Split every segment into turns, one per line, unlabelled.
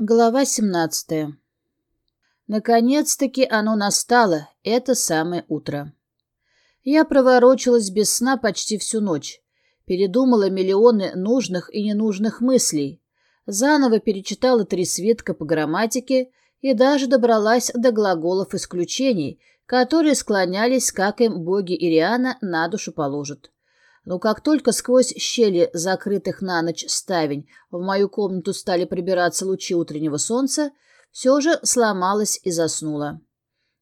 Глава 17. Наконец-таки оно настало, это самое утро. Я проворочилась без сна почти всю ночь, передумала миллионы нужных и ненужных мыслей, заново перечитала три свитка по грамматике и даже добралась до глаголов исключений, которые склонялись, как им боги Ириана на душу положат. Но как только сквозь щели закрытых на ночь ставень в мою комнату стали пробираться лучи утреннего солнца, все же сломалась и заснула.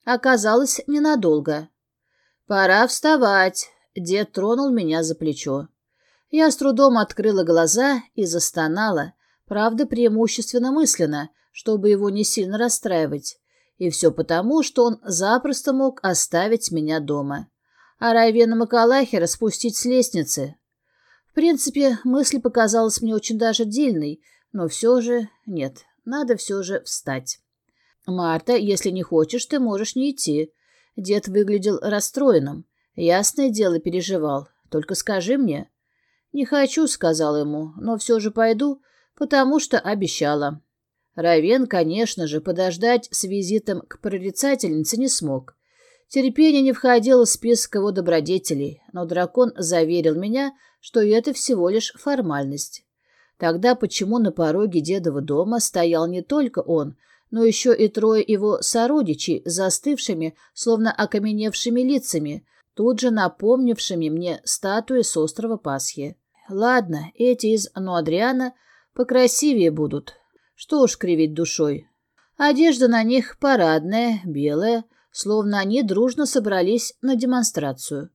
Оказалось, ненадолго. «Пора вставать!» — дед тронул меня за плечо. Я с трудом открыла глаза и застонала, правда, преимущественно мысленно, чтобы его не сильно расстраивать. И все потому, что он запросто мог оставить меня дома а Райвена Макалахера спустить с лестницы. В принципе, мысль показалась мне очень даже дельной, но все же нет, надо все же встать. «Марта, если не хочешь, ты можешь не идти». Дед выглядел расстроенным. Ясное дело, переживал. «Только скажи мне». «Не хочу», — сказал ему, — «но все же пойду, потому что обещала». Равен, конечно же, подождать с визитом к прорицательнице не смог. Терпение не входило в список его добродетелей, но дракон заверил меня, что это всего лишь формальность. Тогда почему на пороге дедова дома стоял не только он, но еще и трое его сородичей, застывшими, словно окаменевшими лицами, тут же напомнившими мне статуи с острова Пасхи. Ладно, эти из Нуадриана покрасивее будут. Что уж кривить душой. Одежда на них парадная, белая, словно они дружно собрались на демонстрацию.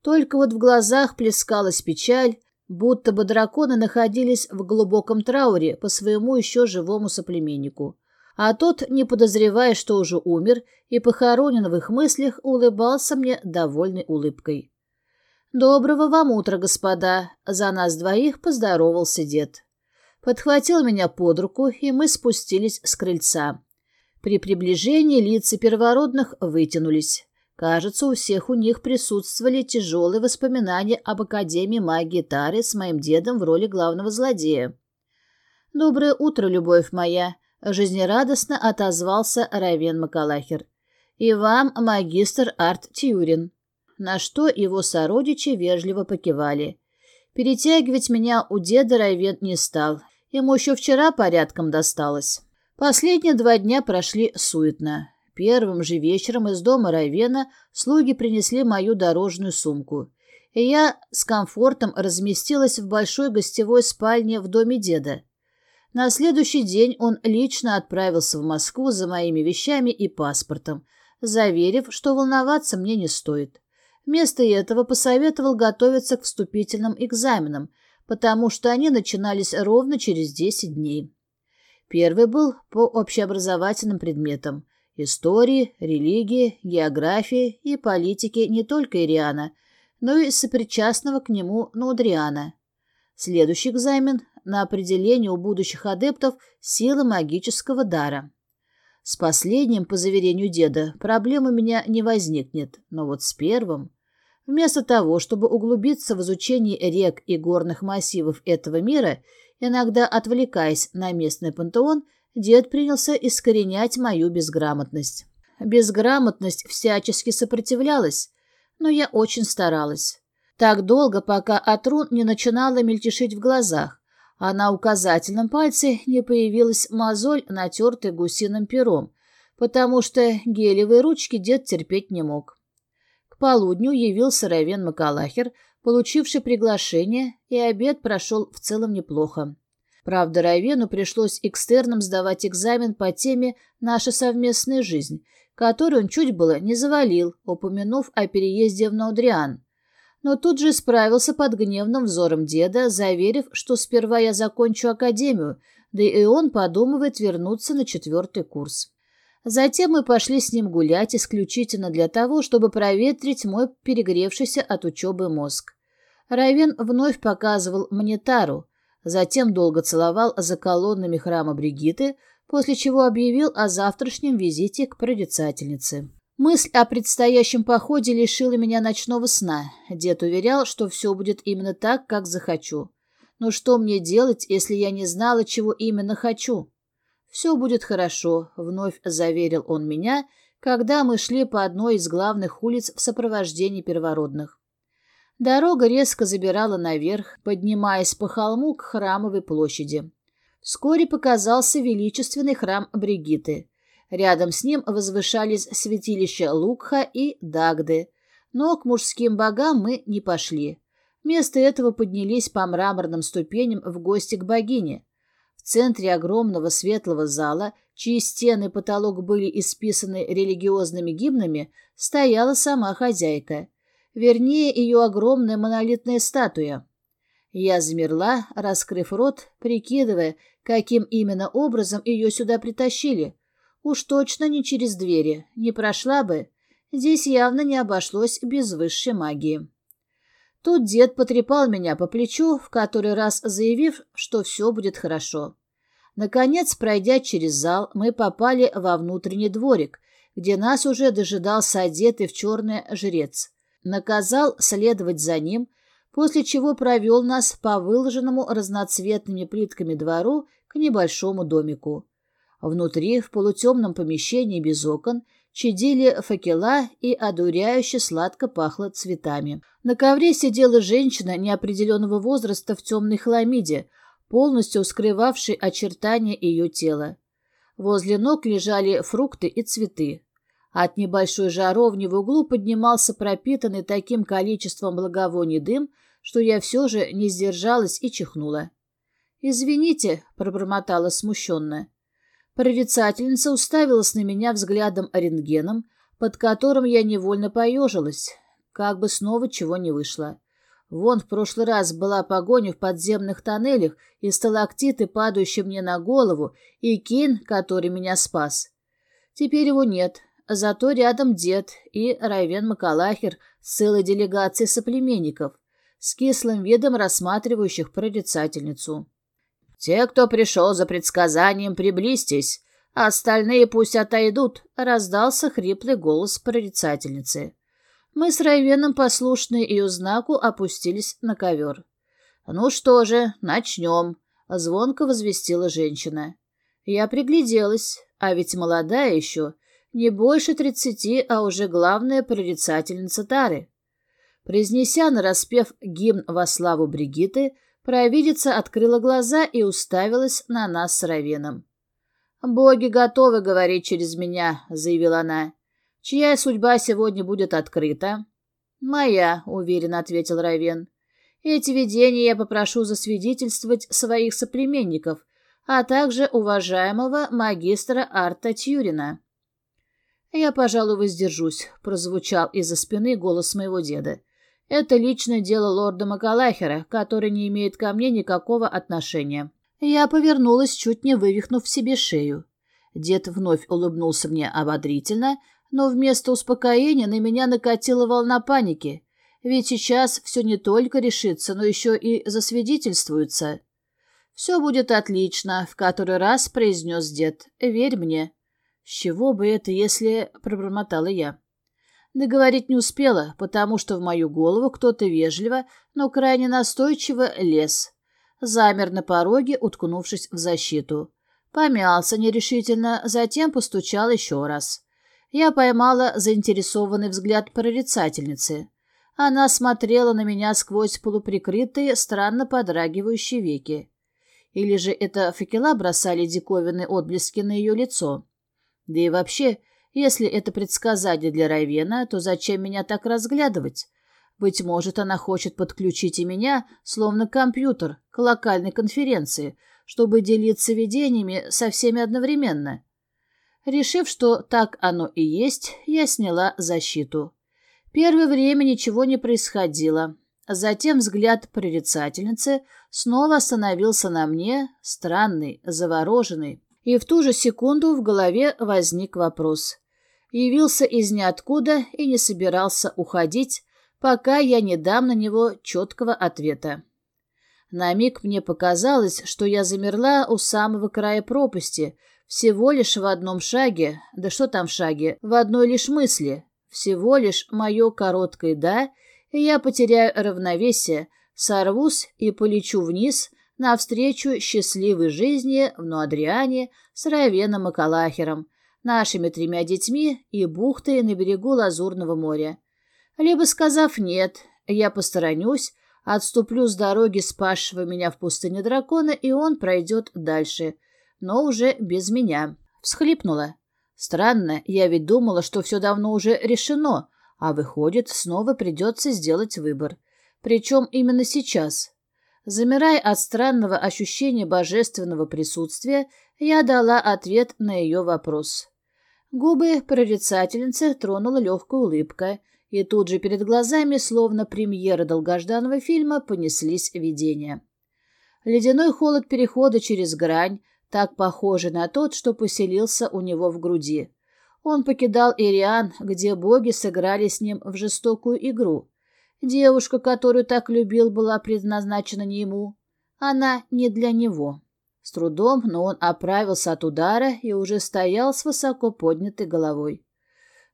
Только вот в глазах плескалась печаль, будто бы драконы находились в глубоком трауре по своему еще живому соплеменнику. А тот, не подозревая, что уже умер и похоронен в их мыслях, улыбался мне довольной улыбкой. «Доброго вам утра, господа!» За нас двоих поздоровался дед. Подхватил меня под руку, и мы спустились с крыльца. При приближении лица первородных вытянулись. Кажется, у всех у них присутствовали тяжелые воспоминания об Академии магии Тары с моим дедом в роли главного злодея. «Доброе утро, любовь моя!» — жизнерадостно отозвался Равен Макалахер. «И вам, магистр Арт Тьюрин». На что его сородичи вежливо покивали. Перетягивать меня у деда Равен не стал. Ему еще вчера порядком досталось. Последние два дня прошли суетно. Первым же вечером из дома Райвена слуги принесли мою дорожную сумку, и я с комфортом разместилась в большой гостевой спальне в доме деда. На следующий день он лично отправился в Москву за моими вещами и паспортом, заверив, что волноваться мне не стоит. Вместо этого посоветовал готовиться к вступительным экзаменам, потому что они начинались ровно через 10 дней. Первый был по общеобразовательным предметам – истории, религии, географии и политики не только Ириана, но и сопричастного к нему Нудриана. Следующий экзамен – на определение у будущих адептов силы магического дара. С последним, по заверению деда, проблем у меня не возникнет, но вот с первым... Вместо того, чтобы углубиться в изучение рек и горных массивов этого мира – Иногда, отвлекаясь на местный пантеон, дед принялся искоренять мою безграмотность. Безграмотность всячески сопротивлялась, но я очень старалась. Так долго, пока Атрун не начинала мельтешить в глазах, а на указательном пальце не появилась мозоль, натертая гусиным пером, потому что гелевые ручки дед терпеть не мог. Полудню явился Равен Макалахер, получивший приглашение, и обед прошел в целом неплохо. Правда, Равену пришлось экстерном сдавать экзамен по теме «Наша совместная жизнь», который он чуть было не завалил, упомянув о переезде в Наудриан. Но тут же справился под гневным взором деда, заверив, что сперва я закончу академию, да и он подумывает вернуться на четвертый курс. Затем мы пошли с ним гулять исключительно для того, чтобы проветрить мой перегревшийся от учебы мозг. Равен вновь показывал мне тару, затем долго целовал за колоннами храма Бригиты, после чего объявил о завтрашнем визите к прорицательнице. Мысль о предстоящем походе лишила меня ночного сна. Дед уверял, что все будет именно так, как захочу. Но что мне делать, если я не знала, чего именно хочу? «Все будет хорошо», — вновь заверил он меня, когда мы шли по одной из главных улиц в сопровождении первородных. Дорога резко забирала наверх, поднимаясь по холму к храмовой площади. Вскоре показался величественный храм Бригиты. Рядом с ним возвышались святилища Лукха и Дагды, но к мужским богам мы не пошли. Вместо этого поднялись по мраморным ступеням в гости к богине. Центре огромного светлого зала, чьи стены и потолок были исписаны религиозными гимнами, стояла сама хозяйка. Вернее, ее огромная монолитная статуя. Я замерла, раскрыв рот, прикидывая, каким именно образом ее сюда притащили. Уж точно не через двери, не прошла бы. Здесь явно не обошлось без высшей магии. Тут дед потрепал меня по плечу, в который раз заявив, что все будет хорошо. Наконец, пройдя через зал, мы попали во внутренний дворик, где нас уже дожидался одетый в черное жрец. Наказал следовать за ним, после чего провел нас по выложенному разноцветными плитками двору к небольшому домику. Внутри, в полутемном помещении без окон, чадили факела и одуряюще сладко пахло цветами. На ковре сидела женщина неопределенного возраста в темной хламиде, полностью скрывавшей очертания ее тела. Возле ног лежали фрукты и цветы. От небольшой жаровни в углу поднимался пропитанный таким количеством благовоний дым, что я все же не сдержалась и чихнула. «Извините», — пробормотала смущенно. Прорицательница уставилась на меня взглядом рентгеном, под которым я невольно поежилась, как бы снова чего не вышло. Вон в прошлый раз была погоня в подземных тоннелях и сталактиты, падающие мне на голову, и Кин, который меня спас. Теперь его нет, зато рядом дед и Райвен Макалахер с целой делегацией соплеменников, с кислым видом рассматривающих прорицательницу. «Те, кто пришел за предсказанием, приблизьтесь, а остальные пусть отойдут», — раздался хриплый голос прорицательницы. Мы с Райвеном, послушные ее знаку, опустились на ковер. «Ну что же, начнем», — звонко возвестила женщина. Я пригляделась, а ведь молодая еще, не больше тридцати, а уже главная прорицательница Тары. Произнеся нараспев гимн во славу Бригиты, Провидица открыла глаза и уставилась на нас с Равеном. «Боги готовы говорить через меня», — заявила она. «Чья судьба сегодня будет открыта?» «Моя», — уверенно ответил Равен. «Эти видения я попрошу засвидетельствовать своих соплеменников, а также уважаемого магистра Арта Тьюрина». «Я, пожалуй, воздержусь», — прозвучал из-за спины голос моего деда. Это личное дело лорда Макалахера, который не имеет ко мне никакого отношения. Я повернулась, чуть не вывихнув себе шею. Дед вновь улыбнулся мне ободрительно, но вместо успокоения на меня накатила волна паники. Ведь сейчас все не только решится, но еще и засвидетельствуется. «Все будет отлично», — в который раз произнес дед. «Верь мне». «С чего бы это, если...» — пробормотала я. Договорить не успела, потому что в мою голову кто-то вежливо, но крайне настойчиво лез. Замер на пороге, уткнувшись в защиту. Помялся нерешительно, затем постучал еще раз. Я поймала заинтересованный взгляд прорицательницы. Она смотрела на меня сквозь полуприкрытые, странно подрагивающие веки. Или же это факела бросали диковинные отблески на ее лицо? Да и вообще, если это предсказание для Райвена, то зачем меня так разглядывать? Быть может, она хочет подключить и меня, словно компьютер, к локальной конференции, чтобы делиться видениями со всеми одновременно. Решив, что так оно и есть, я сняла защиту. Первое время ничего не происходило. Затем взгляд прорицательницы снова остановился на мне, странный, завороженный, и в ту же секунду в голове возник вопрос явился из ниоткуда и не собирался уходить, пока я не дам на него четкого ответа. На миг мне показалось, что я замерла у самого края пропасти, всего лишь в одном шаге, да что там в шаге, в одной лишь мысли, всего лишь мое короткое «да», и я потеряю равновесие, сорвусь и полечу вниз, навстречу счастливой жизни в Нуадриане с Равеном Макалахером, нашими тремя детьми и бухтой на берегу Лазурного моря. Либо, сказав «нет», я посторонюсь, отступлю с дороги спасшего меня в пустыне дракона, и он пройдет дальше, но уже без меня. Всхлипнула. Странно, я ведь думала, что все давно уже решено, а выходит, снова придется сделать выбор. Причем именно сейчас. Замирая от странного ощущения божественного присутствия, я дала ответ на ее вопрос. Губы прорицательницы тронула легкая улыбка, и тут же перед глазами, словно премьера долгожданного фильма, понеслись видения. Ледяной холод перехода через грань, так похожий на тот, что поселился у него в груди. Он покидал Ириан, где боги сыграли с ним в жестокую игру. Девушка, которую так любил, была предназначена не ему. Она не для него. С трудом, но он оправился от удара и уже стоял с высоко поднятой головой.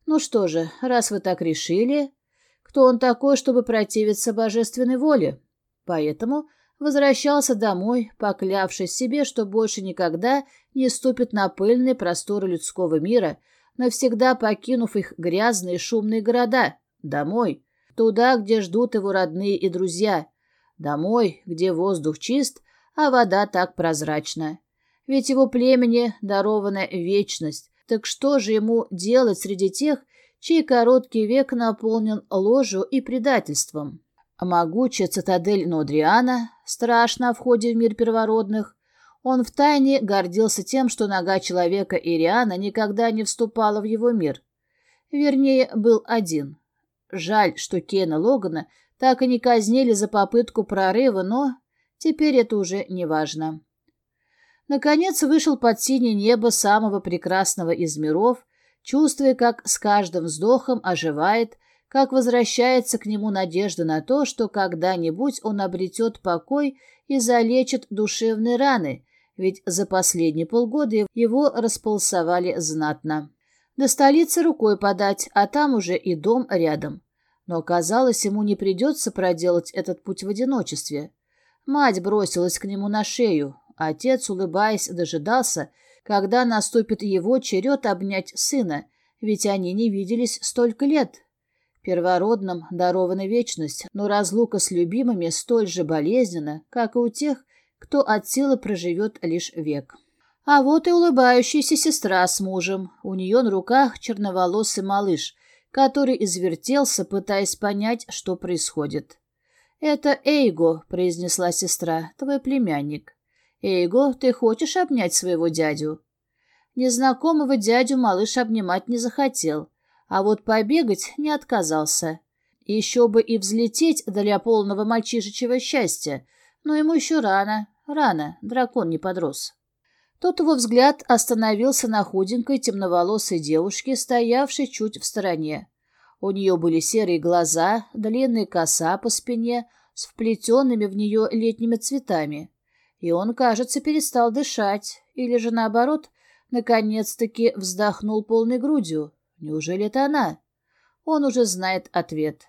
«Ну что же, раз вы так решили, кто он такой, чтобы противиться божественной воле?» Поэтому возвращался домой, поклявшись себе, что больше никогда не ступит на пыльные просторы людского мира, навсегда покинув их грязные шумные города, домой, туда, где ждут его родные и друзья, домой, где воздух чист, а вода так прозрачна. Ведь его племени дарована вечность, так что же ему делать среди тех, чей короткий век наполнен ложью и предательством? Могучая цитадель Нодриана, страшна в входе в мир первородных, он втайне гордился тем, что нога человека Ириана никогда не вступала в его мир. Вернее, был один. Жаль, что Кена Логана так и не казнили за попытку прорыва, но Теперь это уже не важно. Наконец вышел под синее небо самого прекрасного из миров, чувствуя, как с каждым вздохом оживает, как возвращается к нему надежда на то, что когда-нибудь он обретет покой и залечит душевные раны, ведь за последние полгода его располосовали знатно. До столицы рукой подать, а там уже и дом рядом. Но, казалось, ему не придется проделать этот путь в одиночестве. Мать бросилась к нему на шею. Отец, улыбаясь, дожидался, когда наступит его черед обнять сына, ведь они не виделись столько лет. Первородным дарована вечность, но разлука с любимыми столь же болезненна, как и у тех, кто от силы проживет лишь век. А вот и улыбающаяся сестра с мужем. У нее на руках черноволосый малыш, который извертелся, пытаясь понять, что происходит. «Это Эйго», — произнесла сестра, — «твой племянник». «Эйго, ты хочешь обнять своего дядю?» Незнакомого дядю малыш обнимать не захотел, а вот побегать не отказался. Еще бы и взлететь для полного мальчишечьего счастья, но ему еще рано, рано, дракон не подрос. Тут его взгляд остановился на худенькой темноволосой девушке, стоявшей чуть в стороне. У нее были серые глаза, длинная коса по спине с вплетенными в нее летними цветами. И он, кажется, перестал дышать, или же наоборот, наконец-таки вздохнул полной грудью. Неужели это она? Он уже знает ответ.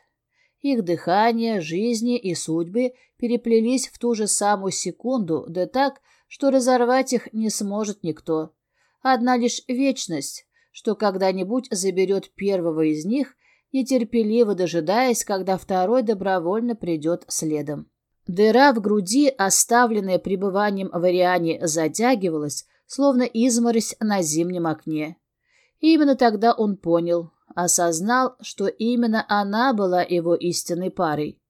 Их дыхание, жизни и судьбы переплелись в ту же самую секунду, да так, что разорвать их не сможет никто. Одна лишь вечность, что когда-нибудь заберет первого из них нетерпеливо дожидаясь, когда второй добровольно придет следом. Дыра в груди, оставленная пребыванием в Ариане, затягивалась, словно изморозь на зимнем окне. Именно тогда он понял, осознал, что именно она была его истинной парой.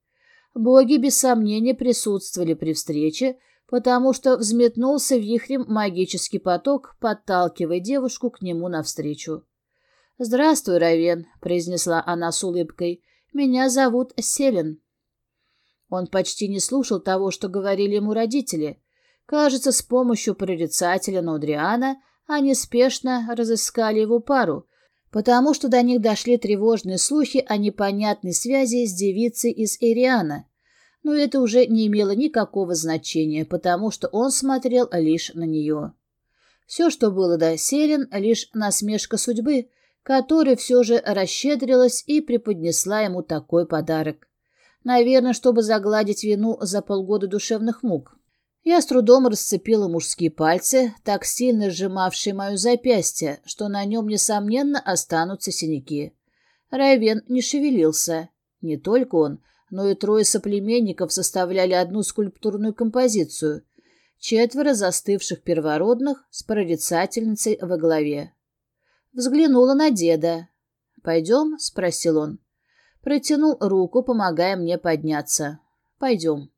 Боги без сомнения присутствовали при встрече, потому что взметнулся вихрем магический поток, подталкивая девушку к нему навстречу. «Здравствуй, Равен», — произнесла она с улыбкой. «Меня зовут Селен». Он почти не слушал того, что говорили ему родители. Кажется, с помощью прорицателя Нодриана они спешно разыскали его пару, потому что до них дошли тревожные слухи о непонятной связи с девицей из Эриана. Но это уже не имело никакого значения, потому что он смотрел лишь на нее. Все, что было до Селен, лишь насмешка судьбы — которая все же расщедрилась и преподнесла ему такой подарок. Наверное, чтобы загладить вину за полгода душевных мук. Я с трудом расцепила мужские пальцы, так сильно сжимавшие мое запястье, что на нем, несомненно, останутся синяки. Райвен не шевелился. Не только он, но и трое соплеменников составляли одну скульптурную композицию. Четверо застывших первородных с прорицательницей во главе. Взглянула на деда. «Пойдем?» — спросил он. Протянул руку, помогая мне подняться. «Пойдем».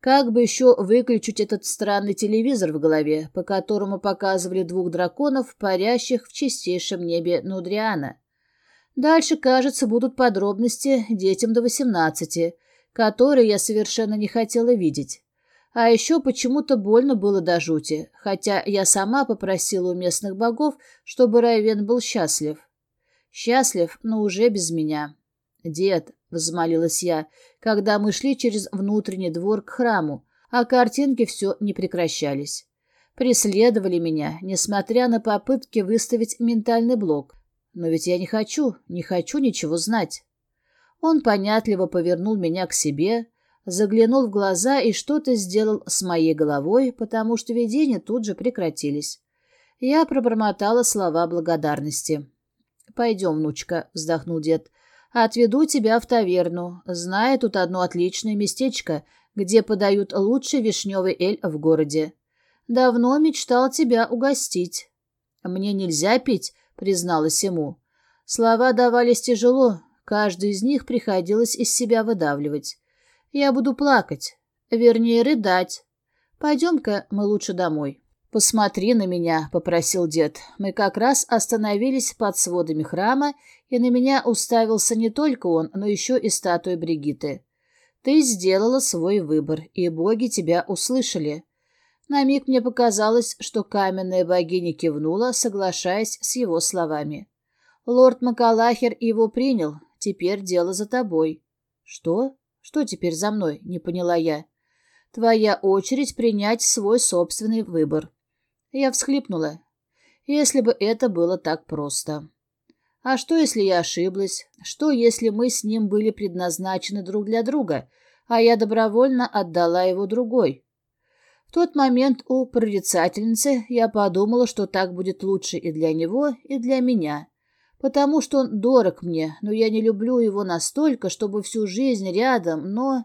Как бы еще выключить этот странный телевизор в голове, по которому показывали двух драконов, парящих в чистейшем небе Нудриана? Дальше, кажется, будут подробности детям до восемнадцати, которые я совершенно не хотела видеть. А еще почему-то больно было до жути, хотя я сама попросила у местных богов, чтобы Райвен был счастлив. Счастлив, но уже без меня. «Дед», — взмолилась я, когда мы шли через внутренний двор к храму, а картинки все не прекращались. Преследовали меня, несмотря на попытки выставить ментальный блок. Но ведь я не хочу, не хочу ничего знать. Он понятливо повернул меня к себе, заглянул в глаза и что-то сделал с моей головой, потому что видения тут же прекратились. Я пробормотала слова благодарности. «Пойдем, внучка», — вздохнул дед, Отведу тебя в таверну. Знаю тут одно отличное местечко, где подают лучший вишневый эль в городе. Давно мечтал тебя угостить. Мне нельзя пить, призналась ему. Слова давались тяжело, каждый из них приходилось из себя выдавливать. Я буду плакать, вернее, рыдать. Пойдем-ка мы лучше домой. «Посмотри на меня», — попросил дед. Мы как раз остановились под сводами храма, и на меня уставился не только он, но еще и статуя Бригиты. «Ты сделала свой выбор, и боги тебя услышали». На миг мне показалось, что каменная богиня кивнула, соглашаясь с его словами. «Лорд Макалахер его принял, теперь дело за тобой». «Что? Что теперь за мной?» — не поняла я. «Твоя очередь принять свой собственный выбор». Я всхлипнула. Если бы это было так просто. А что, если я ошиблась? Что, если мы с ним были предназначены друг для друга, а я добровольно отдала его другой? В тот момент у прорицательницы я подумала, что так будет лучше и для него, и для меня. Потому что он дорог мне, но я не люблю его настолько, чтобы всю жизнь рядом, но...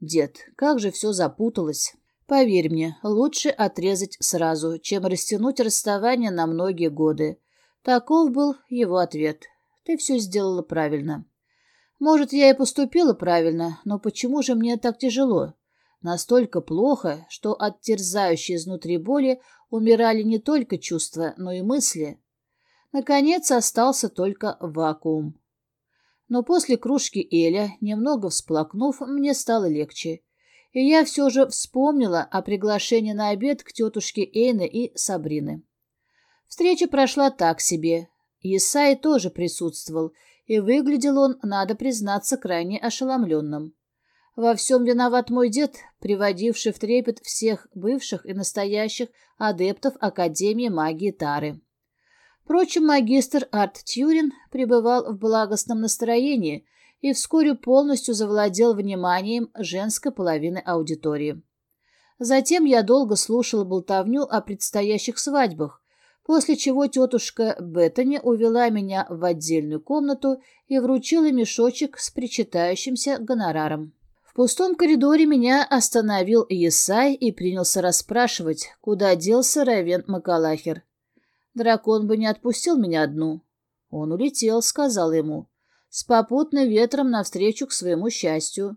Дед, как же все запуталось. Поверь мне, лучше отрезать сразу, чем растянуть расставание на многие годы. Таков был его ответ. Ты все сделала правильно. Может, я и поступила правильно, но почему же мне так тяжело? Настолько плохо, что от терзающей изнутри боли умирали не только чувства, но и мысли. Наконец остался только вакуум. Но после кружки Эля, немного всплакнув, мне стало легче и я все же вспомнила о приглашении на обед к тетушке Эйны и Сабрины. Встреча прошла так себе. Исай тоже присутствовал, и выглядел он, надо признаться, крайне ошеломленным. Во всем виноват мой дед, приводивший в трепет всех бывших и настоящих адептов Академии магии Тары. Впрочем, магистр Арт Тьюрин пребывал в благостном настроении и вскоре полностью завладел вниманием женской половины аудитории. Затем я долго слушала болтовню о предстоящих свадьбах, после чего тетушка Беттани увела меня в отдельную комнату и вручила мешочек с причитающимся гонораром. В пустом коридоре меня остановил Есай и принялся расспрашивать, куда делся Равен Макалахер. Дракон бы не отпустил меня одну. Он улетел, сказал ему с попутным ветром навстречу к своему счастью.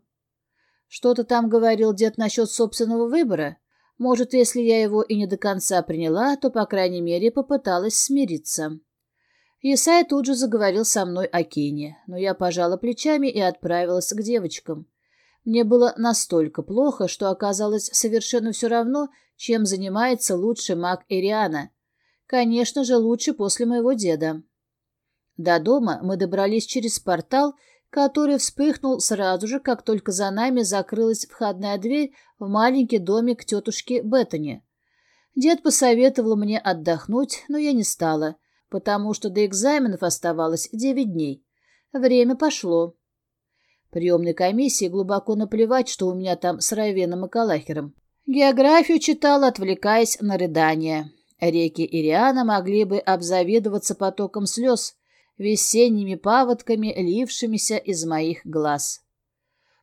Что-то там говорил дед насчет собственного выбора. Может, если я его и не до конца приняла, то, по крайней мере, попыталась смириться. Исай тут же заговорил со мной о Кине, но я пожала плечами и отправилась к девочкам. Мне было настолько плохо, что оказалось совершенно все равно, чем занимается лучший маг Эриана. Конечно же, лучше после моего деда. До дома мы добрались через портал, который вспыхнул сразу же, как только за нами закрылась входная дверь в маленький домик тетушки Беттани. Дед посоветовал мне отдохнуть, но я не стала, потому что до экзаменов оставалось девять дней. Время пошло. Приемной комиссии глубоко наплевать, что у меня там с Райвеном и Калахером. Географию читал, отвлекаясь на рыдания. Реки Ириана могли бы обзавидоваться потоком слез, весенними паводками, лившимися из моих глаз.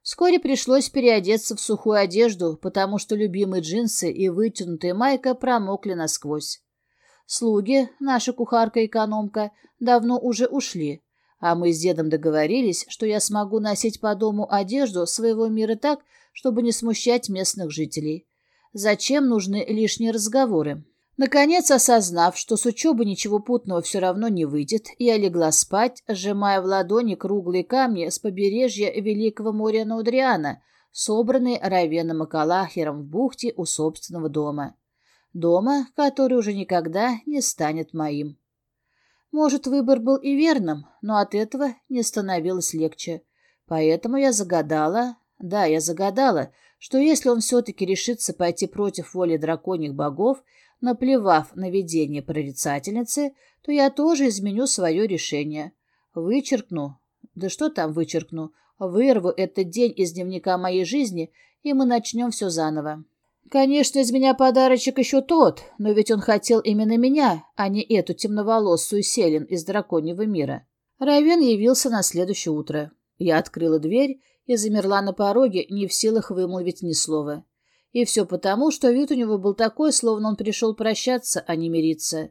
Вскоре пришлось переодеться в сухую одежду, потому что любимые джинсы и вытянутая майка промокли насквозь. Слуги, наша кухарка-экономка, давно уже ушли, а мы с дедом договорились, что я смогу носить по дому одежду своего мира так, чтобы не смущать местных жителей. Зачем нужны лишние разговоры? Наконец, осознав, что с учебы ничего путного все равно не выйдет, я легла спать, сжимая в ладони круглые камни с побережья Великого моря Наудриана, собранные Равеном Акалахером в бухте у собственного дома. Дома, который уже никогда не станет моим. Может, выбор был и верным, но от этого не становилось легче. Поэтому я загадала, да, я загадала, что если он все-таки решится пойти против воли драконьих богов, наплевав на видение прорицательницы, то я тоже изменю свое решение. Вычеркну, да что там вычеркну, вырву этот день из дневника моей жизни, и мы начнем все заново. Конечно, из меня подарочек еще тот, но ведь он хотел именно меня, а не эту темноволосую селен из драконьего мира. Равен явился на следующее утро. Я открыла дверь и замерла на пороге, не в силах вымолвить ни слова. И все потому, что вид у него был такой, словно он пришел прощаться, а не мириться.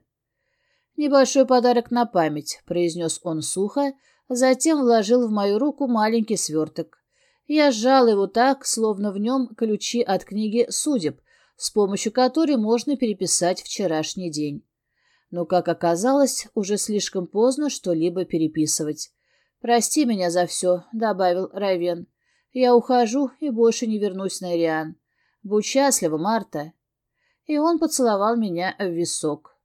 «Небольшой подарок на память», — произнес он сухо, затем вложил в мою руку маленький сверток. Я сжал его так, словно в нем ключи от книги «Судеб», с помощью которой можно переписать вчерашний день. Но, как оказалось, уже слишком поздно что-либо переписывать. «Прости меня за все», — добавил Райвен. «Я ухожу и больше не вернусь на Ириан. Будь счастлива, Марта». И он поцеловал меня в висок.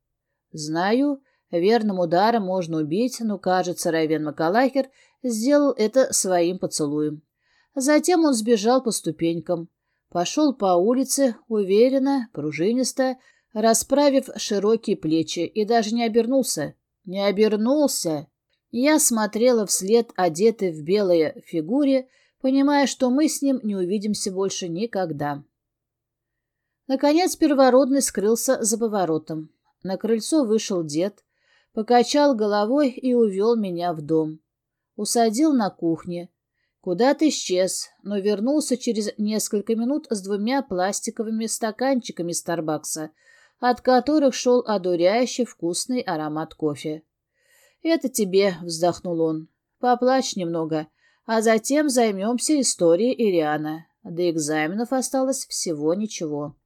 Знаю, верным ударом можно убить, но, кажется, Райвен Макалахер сделал это своим поцелуем. Затем он сбежал по ступенькам. Пошел по улице, уверенно, пружинисто, расправив широкие плечи, и даже не обернулся. Не обернулся! Я смотрела вслед одетой в белое фигуре, понимая, что мы с ним не увидимся больше никогда. Наконец первородный скрылся за поворотом. На крыльцо вышел дед, покачал головой и увел меня в дом. Усадил на кухне. Куда-то исчез, но вернулся через несколько минут с двумя пластиковыми стаканчиками Старбакса, от которых шел одуряющий вкусный аромат кофе. «Это тебе», — вздохнул он. «Поплачь немного, а затем займемся историей Ириана. До экзаменов осталось всего ничего».